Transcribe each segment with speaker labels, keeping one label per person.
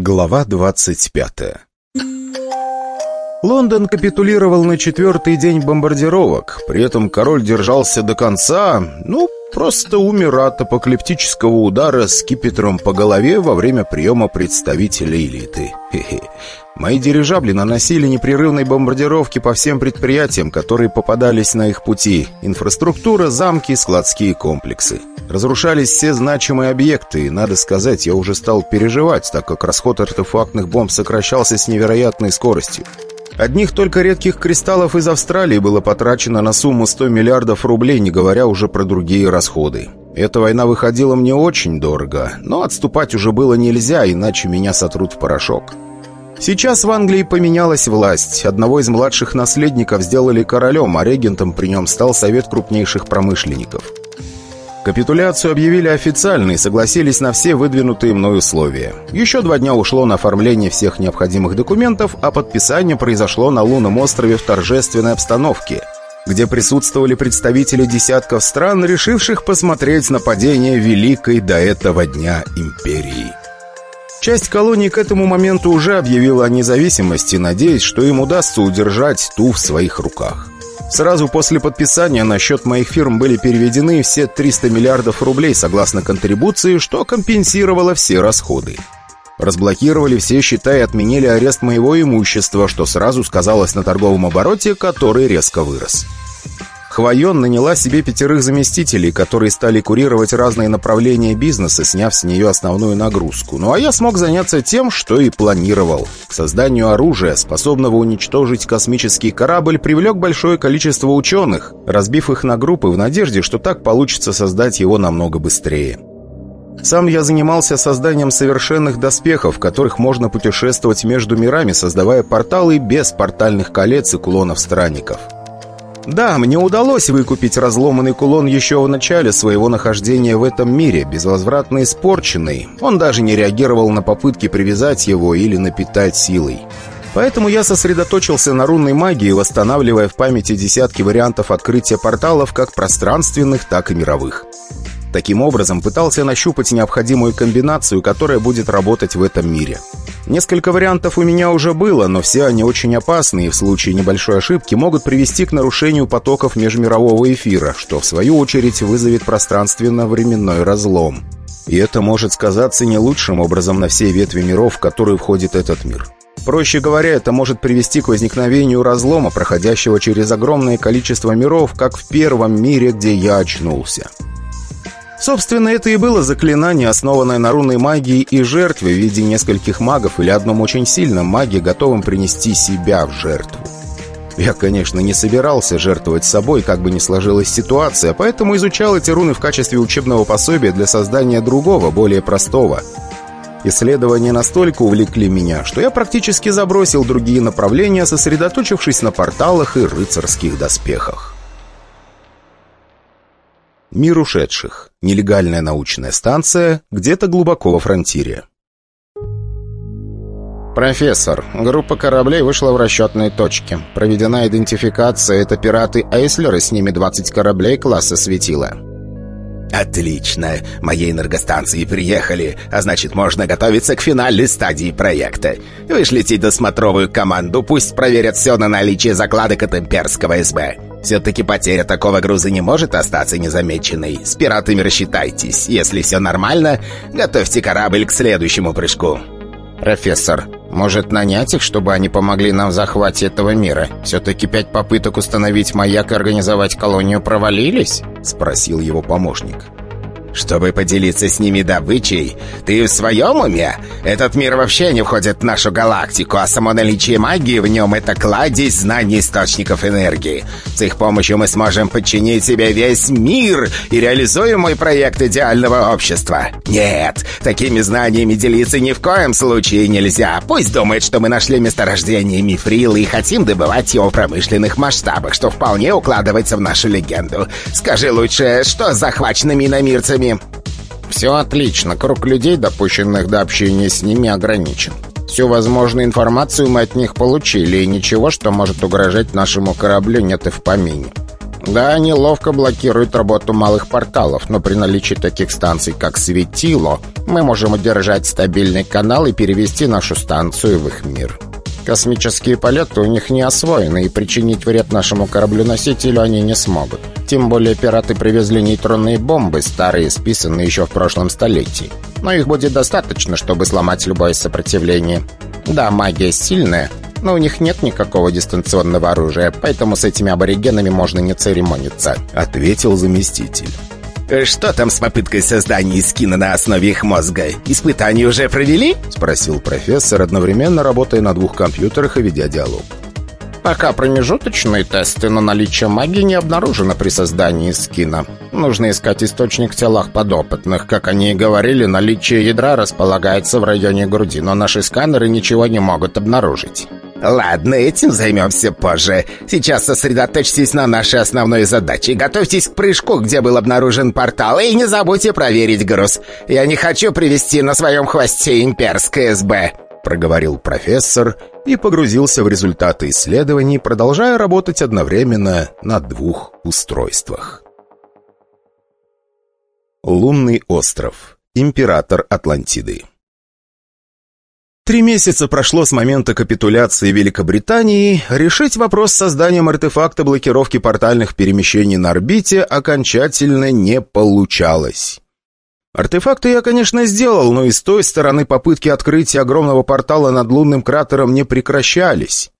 Speaker 1: Глава 25 Лондон капитулировал на четвертый день бомбардировок. При этом король держался до конца, ну, просто умер от апокалиптического удара с кипетром по голове во время приема представителей элиты. Хе -хе. Мои дирижабли наносили непрерывные бомбардировки по всем предприятиям, которые попадались на их пути. Инфраструктура, замки, складские комплексы. Разрушались все значимые объекты, и, надо сказать, я уже стал переживать, так как расход артефактных бомб сокращался с невероятной скоростью. Одних только редких кристаллов из Австралии было потрачено на сумму 100 миллиардов рублей, не говоря уже про другие расходы. Эта война выходила мне очень дорого, но отступать уже было нельзя, иначе меня сотрут в порошок. Сейчас в Англии поменялась власть. Одного из младших наследников сделали королем, а регентом при нем стал совет крупнейших промышленников. Капитуляцию объявили официально и согласились на все выдвинутые мной условия. Еще два дня ушло на оформление всех необходимых документов, а подписание произошло на лунном острове в торжественной обстановке, где присутствовали представители десятков стран, решивших посмотреть на падение великой до этого дня империи. Часть колоний к этому моменту уже объявила о независимости, надеясь, что им удастся удержать ту в своих руках. Сразу после подписания на счет моих фирм были переведены все 300 миллиардов рублей согласно контрибуции, что компенсировало все расходы. Разблокировали все счета и отменили арест моего имущества, что сразу сказалось на торговом обороте, который резко вырос. Хвоен наняла себе пятерых заместителей, которые стали курировать разные направления бизнеса, сняв с нее основную нагрузку. Ну а я смог заняться тем, что и планировал. К созданию оружия, способного уничтожить космический корабль, привлек большое количество ученых, разбив их на группы в надежде, что так получится создать его намного быстрее. Сам я занимался созданием совершенных доспехов, в которых можно путешествовать между мирами, создавая порталы без портальных колец и кулонов странников. Да, мне удалось выкупить разломанный кулон еще в начале своего нахождения в этом мире, безвозвратно испорченный. Он даже не реагировал на попытки привязать его или напитать силой. Поэтому я сосредоточился на рунной магии, восстанавливая в памяти десятки вариантов открытия порталов как пространственных, так и мировых. Таким образом, пытался нащупать необходимую комбинацию, которая будет работать в этом мире. Несколько вариантов у меня уже было, но все они очень опасны и в случае небольшой ошибки могут привести к нарушению потоков межмирового эфира, что в свою очередь вызовет пространственно-временной разлом. И это может сказаться не лучшим образом на всей ветви миров, в которую входит этот мир. Проще говоря, это может привести к возникновению разлома, проходящего через огромное количество миров, как в первом мире, где я очнулся. Собственно, это и было заклинание, основанное на рунной магии и жертве в виде нескольких магов или одном очень сильном маге, готовым принести себя в жертву. Я, конечно, не собирался жертвовать собой, как бы ни сложилась ситуация, поэтому изучал эти руны в качестве учебного пособия для создания другого, более простого. Исследования настолько увлекли меня, что я практически забросил другие направления, сосредоточившись на порталах и рыцарских доспехах. Мир ушедших. Нелегальная научная станция, где-то глубоко во фронтире.
Speaker 2: «Профессор, группа кораблей вышла в расчетные точки. Проведена идентификация. Это пираты Эйслер, и с ними 20 кораблей класса светила».
Speaker 3: «Отлично! Мои энергостанции приехали, а значит, можно готовиться к финальной стадии проекта. Вышлите досмотровую команду, пусть проверят все на наличие закладок от имперского СБ. Все-таки потеря такого груза не может остаться незамеченной. С пиратами рассчитайтесь. Если все нормально, готовьте корабль к следующему прыжку.
Speaker 2: «Профессор, может нанять их, чтобы они помогли нам в захвате этого мира? Все-таки пять попыток установить маяк и организовать колонию провалились?» — спросил его помощник.
Speaker 3: Чтобы поделиться с ними добычей, ты в своем уме? Этот мир вообще не входит в нашу галактику, а само наличие магии в нем — это кладезь знаний источников энергии. С их помощью мы сможем подчинить себе весь мир и реализуем мой проект идеального общества. Нет, такими знаниями делиться ни в коем случае нельзя. Пусть думает, что мы нашли месторождение мифрила и хотим добывать его в промышленных масштабах, что вполне укладывается в нашу легенду. Скажи лучше, что с захваченными иномирцами
Speaker 2: «Все отлично. Круг людей, допущенных до общения с ними, ограничен. Всю возможную информацию мы от них получили, и ничего, что может угрожать нашему кораблю, нет и в помине. Да, они ловко блокируют работу малых порталов, но при наличии таких станций, как Светило, мы можем удержать стабильный канал и перевести нашу станцию в их мир. Космические полеты у них не освоены, и причинить вред нашему кораблю-носителю они не смогут. Тем более пираты привезли нейтронные бомбы, старые, списанные еще в прошлом столетии. Но их будет достаточно, чтобы сломать любое сопротивление. Да, магия сильная, но у них нет никакого дистанционного оружия, поэтому с этими аборигенами можно не церемониться», —
Speaker 1: ответил заместитель.
Speaker 3: Э, «Что там с попыткой создания скина на основе их мозга? Испытания уже провели?»
Speaker 1: — спросил профессор, одновременно работая на двух компьютерах и ведя диалог.
Speaker 2: Пока промежуточные тесты на наличие магии не обнаружено при создании скина. Нужно искать источник в телах подопытных. Как они и говорили, наличие ядра располагается в районе груди, но наши сканеры ничего не могут обнаружить.
Speaker 3: «Ладно, этим займемся позже. Сейчас сосредоточьтесь на нашей основной задаче. Готовьтесь к прыжку, где был обнаружен портал, и не забудьте проверить груз. Я не хочу привести на своем хвосте имперское СБ», —
Speaker 1: проговорил профессор и погрузился в результаты исследований, продолжая работать одновременно на двух устройствах. Лунный остров. Император Атлантиды. Три месяца прошло с момента капитуляции Великобритании. Решить вопрос с созданием артефакта блокировки портальных перемещений на орбите окончательно не получалось. Артефакты я, конечно, сделал, но и с той стороны попытки открытия огромного портала над лунным кратером не прекращались.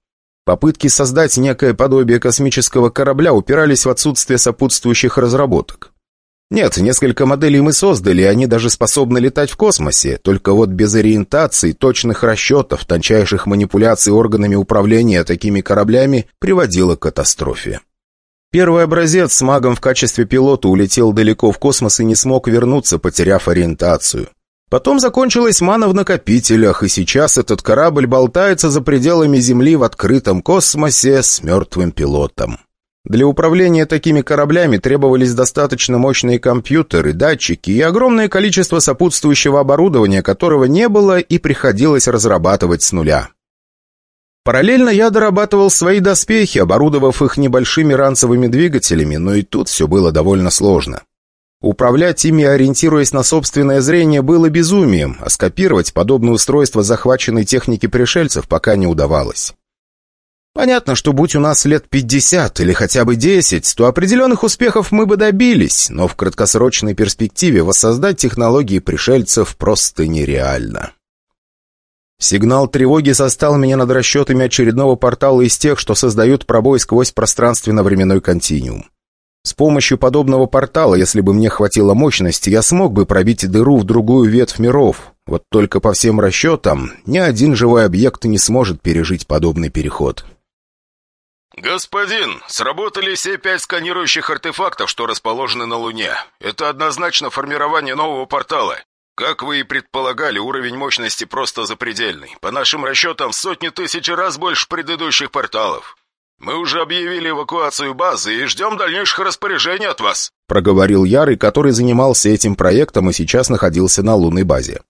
Speaker 1: Попытки создать некое подобие космического корабля упирались в отсутствие сопутствующих разработок. Нет, несколько моделей мы создали, и они даже способны летать в космосе, только вот без ориентации, точных расчетов, тончайших манипуляций органами управления такими кораблями приводило к катастрофе. Первый образец с магом в качестве пилота улетел далеко в космос и не смог вернуться, потеряв ориентацию. Потом закончилась мана в накопителях, и сейчас этот корабль болтается за пределами Земли в открытом космосе с мертвым пилотом. Для управления такими кораблями требовались достаточно мощные компьютеры, датчики и огромное количество сопутствующего оборудования, которого не было и приходилось разрабатывать с нуля. Параллельно я дорабатывал свои доспехи, оборудовав их небольшими ранцевыми двигателями, но и тут все было довольно сложно. Управлять ими, ориентируясь на собственное зрение, было безумием, а скопировать подобное устройство захваченной техники пришельцев пока не удавалось. Понятно, что будь у нас лет 50 или хотя бы 10, то определенных успехов мы бы добились, но в краткосрочной перспективе воссоздать технологии пришельцев просто нереально. Сигнал тревоги состал меня над расчетами очередного портала из тех, что создают пробой сквозь пространственно-временной континуум. С помощью подобного портала, если бы мне хватило мощности, я смог бы пробить дыру в другую ветвь миров. Вот только по всем расчетам, ни один живой объект не сможет пережить подобный переход.
Speaker 4: «Господин, сработали все пять сканирующих артефактов, что расположены на Луне. Это однозначно формирование нового портала. Как вы и предполагали, уровень мощности просто запредельный. По нашим расчетам, сотни тысяч раз больше предыдущих порталов. Мы уже объявили эвакуацию базы и ждем дальнейших распоряжений от вас»,
Speaker 1: проговорил Ярый, который занимался этим проектом и сейчас находился на лунной базе.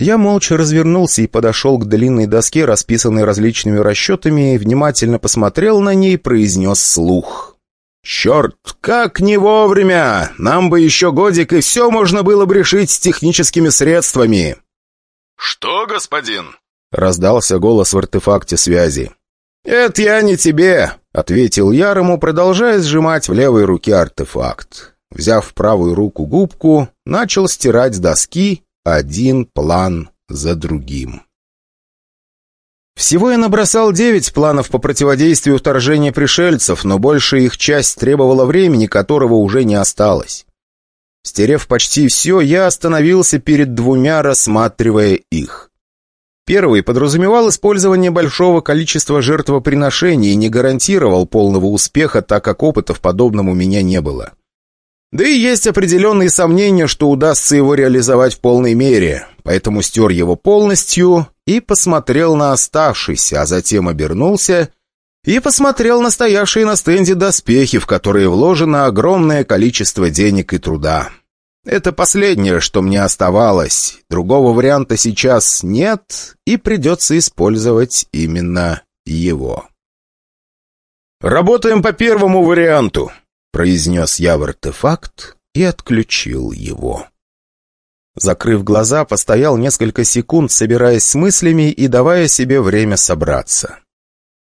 Speaker 1: Я молча развернулся и подошел к длинной доске, расписанной различными расчетами, внимательно посмотрел на ней и произнес слух. «Черт, как не вовремя! Нам бы еще годик, и все можно было бы решить с техническими средствами!»
Speaker 4: «Что, господин?»
Speaker 1: — раздался голос в артефакте связи. «Это я не тебе», — ответил Ярому, продолжая сжимать в левой руке артефакт. Взяв в правую руку губку, начал стирать с доски один план за другим. Всего я набросал девять планов по противодействию вторжению пришельцев, но большая их часть требовала времени, которого уже не осталось. Стерев почти все, я остановился перед двумя, рассматривая их. Первый подразумевал использование большого количества жертвоприношений и не гарантировал полного успеха, так как опыта в подобном у меня не было. Да и есть определенные сомнения, что удастся его реализовать в полной мере, поэтому стер его полностью и посмотрел на оставшийся, а затем обернулся и посмотрел на стоявшие на стенде доспехи, в которые вложено огромное количество денег и труда. Это последнее, что мне оставалось. Другого варианта сейчас нет, и придется использовать именно его. «Работаем по первому варианту», — произнес я в артефакт и отключил его. Закрыв глаза, постоял несколько секунд, собираясь с мыслями и давая себе время собраться.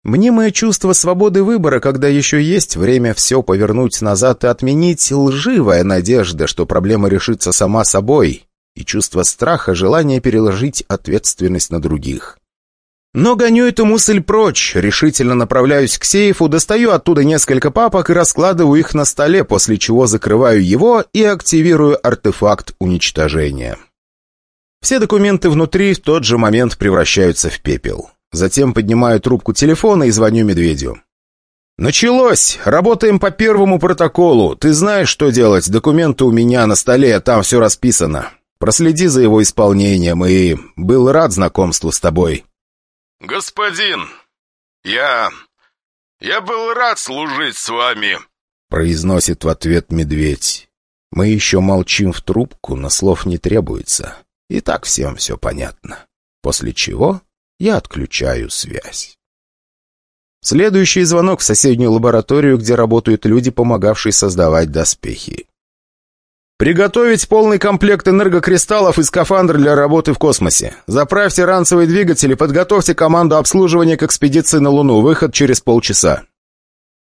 Speaker 1: Мнимое чувство свободы выбора, когда еще есть время все повернуть назад и отменить, лживая надежда, что проблема решится сама собой, и чувство страха, желание переложить ответственность на других. Но гоню эту мысль прочь, решительно направляюсь к сейфу, достаю оттуда несколько папок и раскладываю их на столе, после чего закрываю его и активирую артефакт уничтожения. Все документы внутри в тот же момент превращаются в пепел. Затем поднимаю трубку телефона и звоню Медведю. «Началось! Работаем по первому протоколу. Ты знаешь, что делать. Документы у меня на столе, там все расписано. Проследи за его исполнением и был рад знакомству с тобой».
Speaker 4: «Господин, я... я был рад служить с вами», —
Speaker 1: произносит в ответ медведь. Мы еще молчим в трубку, но слов не требуется. И так всем все понятно. После чего я отключаю связь. Следующий звонок в соседнюю лабораторию, где работают люди, помогавшие создавать доспехи. «Приготовить полный комплект энергокристаллов и скафандр для работы в космосе. Заправьте ранцевые двигатели, подготовьте команду обслуживания к экспедиции на Луну. Выход через полчаса».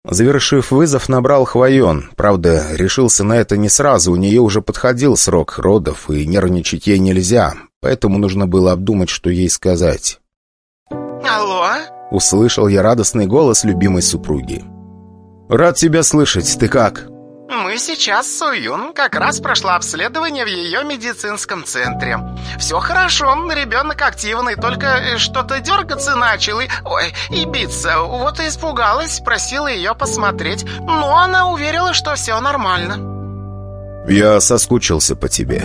Speaker 1: Завершив вызов, набрал Хвоен. Правда, решился на это не сразу, у нее уже подходил срок родов, и нервничать ей нельзя, поэтому нужно было обдумать, что ей сказать.
Speaker 5: «Алло?»
Speaker 1: — услышал я радостный голос любимой супруги. «Рад тебя слышать. Ты как?»
Speaker 5: «Мы сейчас с Уюн. Как раз прошла обследование в ее медицинском центре. Все хорошо, ребенок активный, только э, что-то дергаться начал и... Ой, и биться. Вот и испугалась, просила ее посмотреть. Но она уверила, что все нормально».
Speaker 1: «Я соскучился по тебе».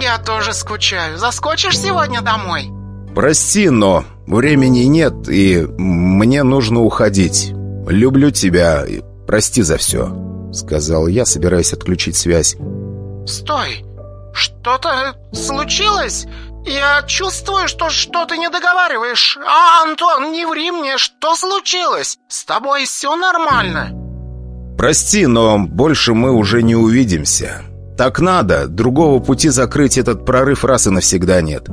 Speaker 5: «Я тоже скучаю. Заскочишь сегодня домой?»
Speaker 1: «Прости, но времени нет, и мне нужно уходить. Люблю тебя, прости за все», — сказал я, собираясь отключить связь.
Speaker 5: «Стой! Что-то случилось? Я чувствую, что что-то не договариваешь. А, Антон, не ври мне, что случилось? С тобой все нормально?»
Speaker 1: «Прости, но больше мы уже не увидимся. Так надо, другого пути закрыть этот прорыв раз и навсегда нет».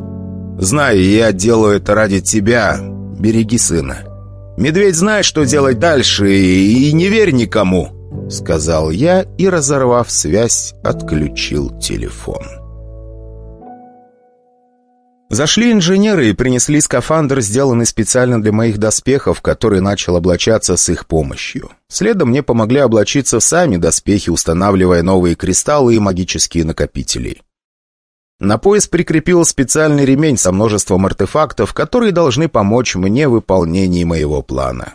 Speaker 1: Знай, я делаю это ради тебя. Береги сына. Медведь знает, что делать дальше, и, и не верь никому», — сказал я и, разорвав связь, отключил телефон. Зашли инженеры и принесли скафандр, сделанный специально для моих доспехов, который начал облачаться с их помощью. Следом мне помогли облачиться сами доспехи, устанавливая новые кристаллы и магические накопители. На пояс прикрепил специальный ремень со множеством артефактов, которые должны помочь мне в выполнении моего плана.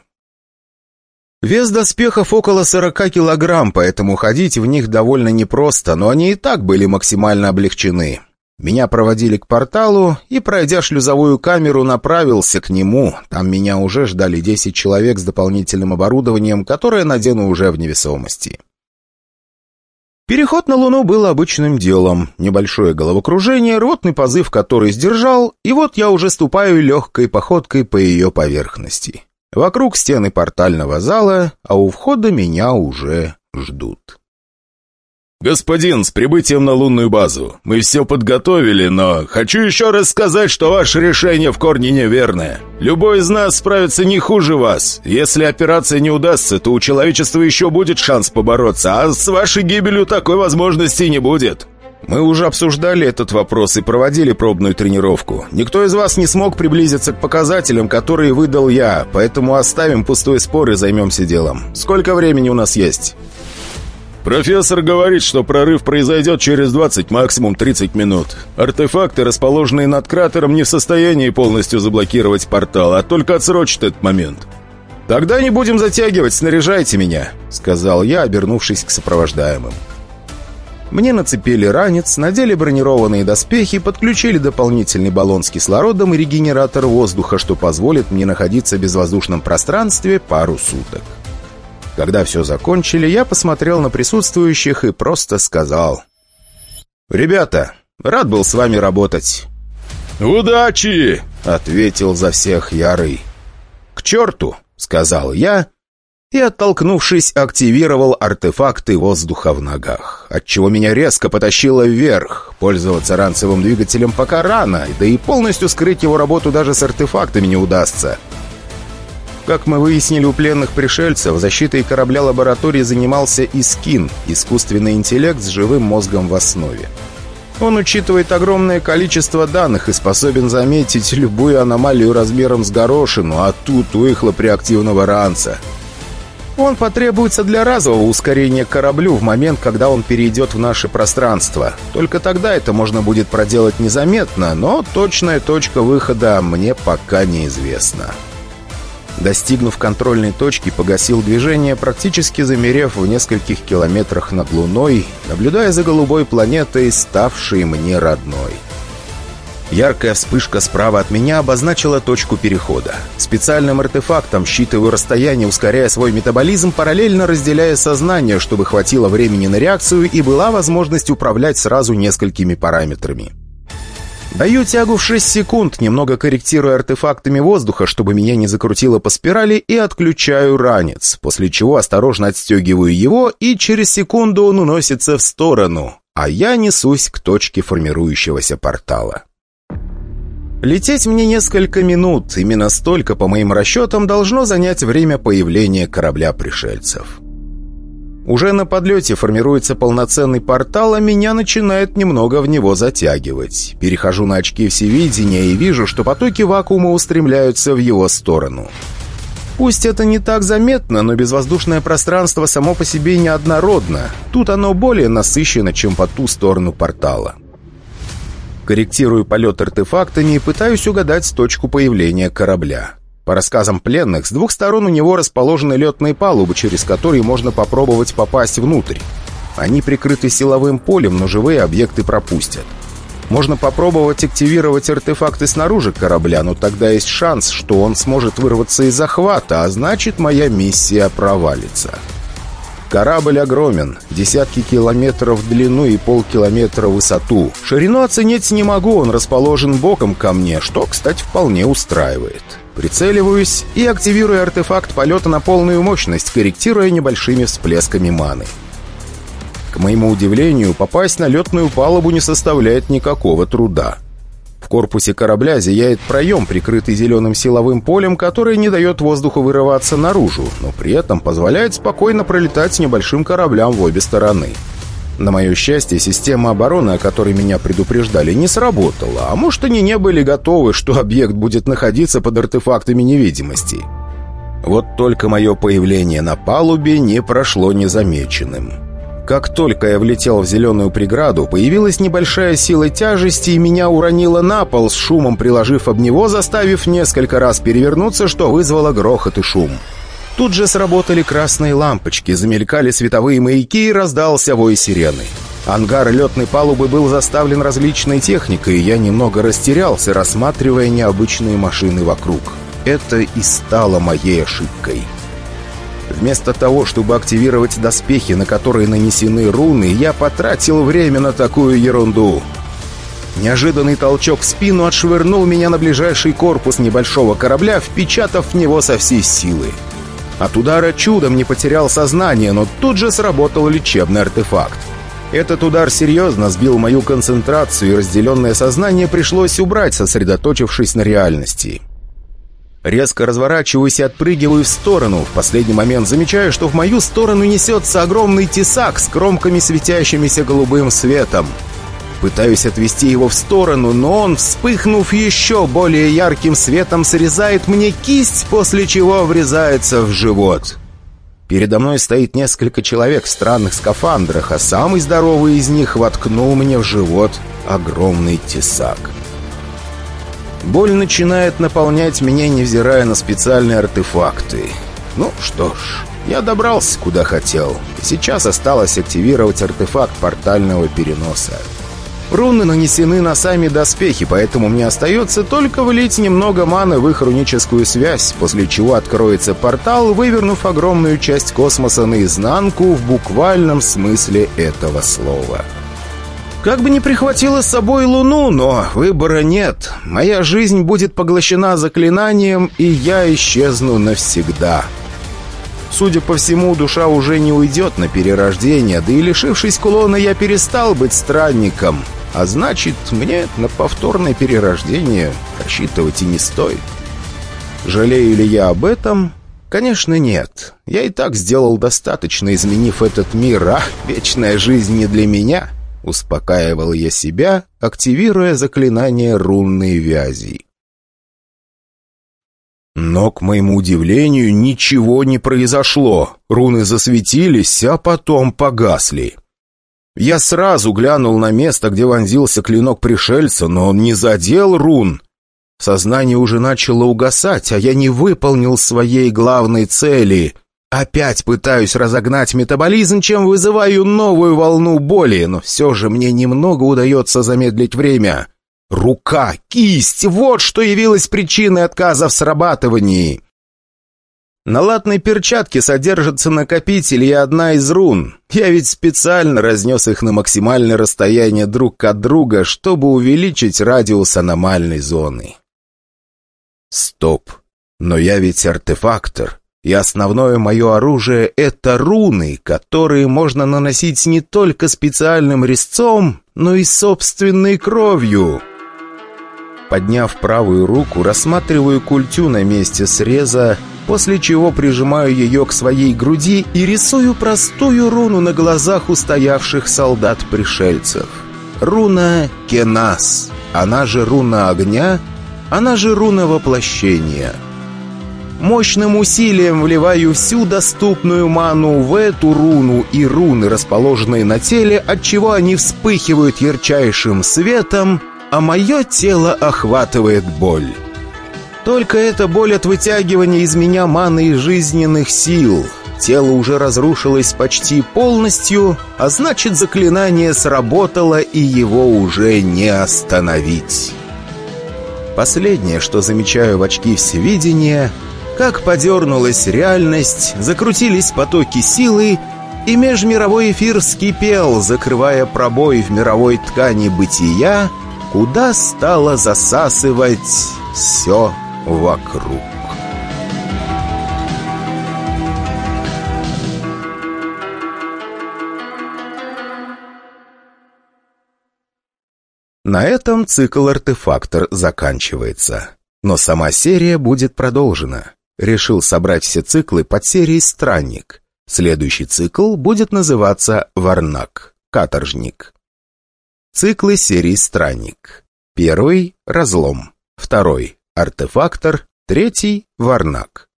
Speaker 1: Вес доспехов около 40 килограмм, поэтому ходить в них довольно непросто, но они и так были максимально облегчены. Меня проводили к порталу, и, пройдя шлюзовую камеру, направился к нему. Там меня уже ждали 10 человек с дополнительным оборудованием, которое надену уже в невесомости. Переход на Луну был обычным делом. Небольшое головокружение, ротный позыв, который сдержал, и вот я уже ступаю легкой походкой по ее поверхности. Вокруг стены портального зала, а у входа меня уже ждут.
Speaker 4: «Господин, с прибытием на лунную базу. Мы все подготовили, но хочу еще раз сказать, что ваше решение в корне неверное. Любой из нас справится не хуже вас. Если операция не удастся, то у человечества еще будет шанс побороться, а с вашей гибелью такой возможности не будет».
Speaker 1: Мы уже обсуждали этот вопрос и проводили пробную тренировку. Никто из вас не смог приблизиться к показателям, которые выдал я, поэтому оставим пустой спор и займемся делом. Сколько времени у нас есть?»
Speaker 4: «Профессор говорит, что прорыв произойдет через 20, максимум 30 минут. Артефакты, расположенные над кратером, не в состоянии полностью заблокировать портал, а только отсрочат этот момент».
Speaker 1: «Тогда не будем затягивать, снаряжайте меня», — сказал я, обернувшись к сопровождаемым. Мне нацепили ранец, надели бронированные доспехи, подключили дополнительный баллон с кислородом и регенератор воздуха, что позволит мне находиться в безвоздушном пространстве пару суток. Когда все закончили, я посмотрел на присутствующих и просто сказал. «Ребята, рад был с вами работать».
Speaker 4: «Удачи!»
Speaker 1: — ответил за всех Ярый. «К черту!» — сказал я и, оттолкнувшись, активировал артефакты воздуха в ногах, отчего меня резко потащило вверх. Пользоваться ранцевым двигателем пока рано, да и полностью скрыть его работу даже с артефактами не удастся. Как мы выяснили у пленных пришельцев, защитой корабля лаборатории занимался Искин, искусственный интеллект с живым мозгом в основе. Он учитывает огромное количество данных и способен заметить любую аномалию размером с горошину, а тут выхлоп реактивного ранца – он потребуется для разового ускорения кораблю в момент, когда он перейдет в наше пространство. Только тогда это можно будет проделать незаметно, но точная точка выхода мне пока неизвестна. Достигнув контрольной точки, погасил движение, практически замерев в нескольких километрах над Луной, наблюдая за голубой планетой, ставшей мне родной. Яркая вспышка справа от меня обозначила точку перехода. Специальным артефактом считываю расстояние, ускоряя свой метаболизм, параллельно разделяя сознание, чтобы хватило времени на реакцию и была возможность управлять сразу несколькими параметрами. Даю тягу в 6 секунд, немного корректируя артефактами воздуха, чтобы меня не закрутило по спирали, и отключаю ранец, после чего осторожно отстегиваю его, и через секунду он уносится в сторону, а я несусь к точке формирующегося портала. Лететь мне несколько минут, именно столько, по моим расчетам, должно занять время появления корабля пришельцев. Уже на подлете формируется полноценный портал, а меня начинает немного в него затягивать. Перехожу на очки всевидения и вижу, что потоки вакуума устремляются в его сторону. Пусть это не так заметно, но безвоздушное пространство само по себе неоднородно. Тут оно более насыщено, чем по ту сторону портала. Корректирую полет артефактами и пытаюсь угадать точку появления корабля. По рассказам пленных, с двух сторон у него расположены летные палубы, через которые можно попробовать попасть внутрь. Они прикрыты силовым полем, но живые объекты пропустят. Можно попробовать активировать артефакты снаружи корабля, но тогда есть шанс, что он сможет вырваться из захвата, а значит моя миссия провалится. Корабль огромен, десятки километров в длину и полкилометра в высоту. Ширину оценить не могу, он расположен боком ко мне, что, кстати, вполне устраивает. Прицеливаюсь и активирую артефакт полета на полную мощность, корректируя небольшими всплесками маны. К моему удивлению, попасть на летную палубу не составляет никакого труда. В корпусе корабля зияет проем, прикрытый зеленым силовым полем, который не дает воздуху вырываться наружу, но при этом позволяет спокойно пролетать небольшим кораблям в обе стороны. На мое счастье, система обороны, о которой меня предупреждали, не сработала, а может, они не были готовы, что объект будет находиться под артефактами невидимости. Вот только мое появление на палубе не прошло незамеченным. Как только я влетел в зеленую преграду, появилась небольшая сила тяжести и меня уронило на пол, с шумом приложив об него, заставив несколько раз перевернуться, что вызвало грохот и шум. Тут же сработали красные лампочки, замелькали световые маяки и раздался вой сирены. Ангар летной палубы был заставлен различной техникой, и я немного растерялся, рассматривая необычные машины вокруг. Это и стало моей ошибкой. Вместо того, чтобы активировать доспехи, на которые нанесены руны, я потратил время на такую ерунду. Неожиданный толчок в спину отшвырнул меня на ближайший корпус небольшого корабля, впечатав в него со всей силы. От удара чудом не потерял сознание, но тут же сработал лечебный артефакт. Этот удар серьезно сбил мою концентрацию, и разделенное сознание пришлось убрать, сосредоточившись на реальности. Резко разворачиваюсь и отпрыгиваю в сторону. В последний момент замечаю, что в мою сторону несется огромный тесак с кромками, светящимися голубым светом. Пытаюсь отвести его в сторону, но он, вспыхнув еще более ярким светом, срезает мне кисть, после чего врезается в живот. Передо мной стоит несколько человек в странных скафандрах, а самый здоровый из них воткнул мне в живот огромный тесак. Боль начинает наполнять меня, невзирая на специальные артефакты. Ну что ж, я добрался куда хотел. Сейчас осталось активировать артефакт портального переноса. Руны нанесены на сами доспехи, поэтому мне остается только влить немного маны в их руническую связь, после чего откроется портал, вывернув огромную часть космоса наизнанку в буквальном смысле этого слова. Как бы ни прихватила с собой Луну, но выбора нет. Моя жизнь будет поглощена заклинанием, и я исчезну навсегда. Судя по всему, душа уже не уйдет на перерождение, да и лишившись кулона, я перестал быть странником. А значит, мне на повторное перерождение рассчитывать и не стоит. Жалею ли я об этом? Конечно, нет. Я и так сделал достаточно, изменив этот мир, а вечная жизнь не для меня. Успокаивал я себя, активируя заклинание рунной вязи. Но, к моему удивлению, ничего не произошло. Руны засветились, а потом погасли. Я сразу глянул на место, где вонзился клинок пришельца, но он не задел рун. Сознание уже начало угасать, а я не выполнил своей главной цели. Опять пытаюсь разогнать метаболизм, чем вызываю новую волну боли, но все же мне немного удается замедлить время. Рука, кисть — вот что явилось причиной отказа в срабатывании. На латной перчатке содержится накопитель и одна из рун. Я ведь специально разнес их на максимальное расстояние друг от друга, чтобы увеличить радиус аномальной зоны. Стоп. Но я ведь артефактор, и основное мое оружие — это руны, которые можно наносить не только специальным резцом, но и собственной кровью. Подняв правую руку, рассматриваю культю на месте среза, после чего прижимаю ее к своей груди и рисую простую руну на глазах устоявших солдат-пришельцев. Руна Кенас, она же руна огня, она же руна воплощения. Мощным усилием вливаю всю доступную ману в эту руну и руны, расположенные на теле, отчего они вспыхивают ярчайшим светом, а мое тело охватывает боль. Только эта боль от вытягивания из меня маны и жизненных сил. Тело уже разрушилось почти полностью, а значит заклинание сработало и его уже не остановить. Последнее, что замечаю в очки всевидения, как подернулась реальность, закрутились потоки силы, и межмировой эфир вскипел, закрывая пробой в мировой ткани бытия, куда стало засасывать все вокруг. На этом цикл «Артефактор» заканчивается. Но сама серия будет продолжена. Решил собрать все циклы под серией «Странник». Следующий цикл будет называться «Варнак», «Каторжник». Циклы серии «Странник». Первый – «Разлом». Второй – «Артефактор». Третий – «Варнак».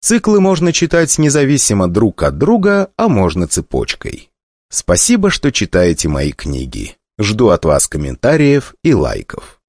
Speaker 1: Циклы можно читать независимо друг от друга, а можно цепочкой. Спасибо, что читаете мои книги. Жду от вас комментариев и лайков.